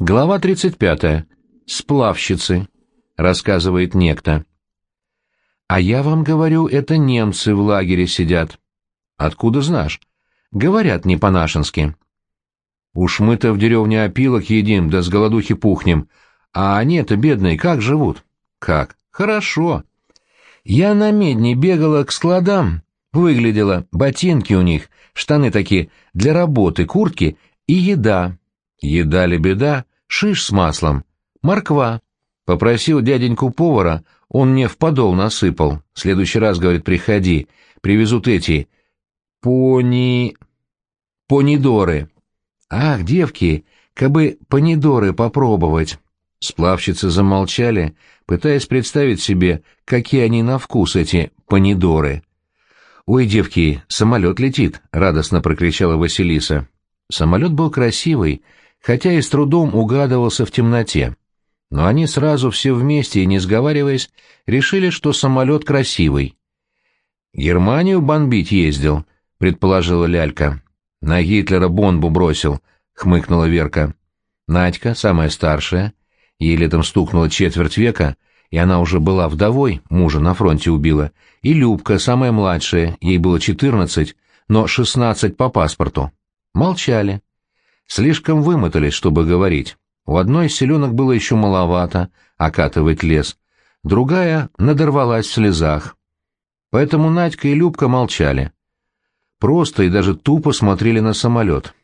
Глава 35. Сплавщицы. Рассказывает некто. А я вам говорю, это немцы в лагере сидят. Откуда знаешь? Говорят не по-нашенски. Уж мы-то в деревне опилок едим, да с голодухи пухнем. А они-то, бедные, как живут? Как? Хорошо. Я на медне бегала к складам. Выглядела, ботинки у них, штаны такие, для работы, куртки и еда. Еда ли беда, шиш с маслом, морква. Попросил дяденьку повара, он мне в подол насыпал. В следующий раз, говорит, приходи, привезут эти... пони... понидоры. Ах, девки, кабы понидоры попробовать. Сплавщицы замолчали, пытаясь представить себе, какие они на вкус, эти понидоры. «Ой, девки, самолет летит!» — радостно прокричала Василиса. Самолет был красивый, хотя и с трудом угадывался в темноте. Но они сразу все вместе и не сговариваясь решили, что самолет красивый. «Германию бомбить ездил», — предположила Лялька. «На Гитлера бомбу бросил», — хмыкнула Верка. Надька, самая старшая, ей летом стукнуло четверть века, и она уже была вдовой, мужа на фронте убила, и Любка, самая младшая, ей было четырнадцать, но шестнадцать по паспорту. Молчали. Слишком вымотались, чтобы говорить. У одной из селенок было еще маловато окатывать лес, другая надорвалась в слезах. Поэтому Надька и Любка молчали. Просто и даже тупо смотрели на самолет.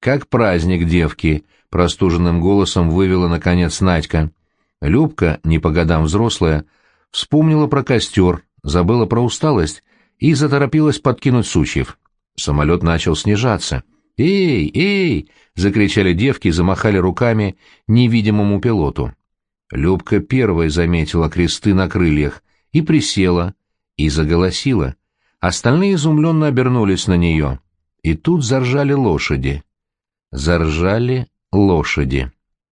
«Как праздник, девки!» — простуженным голосом вывела, наконец, Надька. Любка, не по годам взрослая, вспомнила про костер, забыла про усталость и заторопилась подкинуть сучьев. Самолет начал снижаться — «Эй, эй!» — закричали девки и замахали руками невидимому пилоту. Любка первой заметила кресты на крыльях и присела, и заголосила. Остальные изумленно обернулись на нее. И тут заржали лошади. Заржали лошади.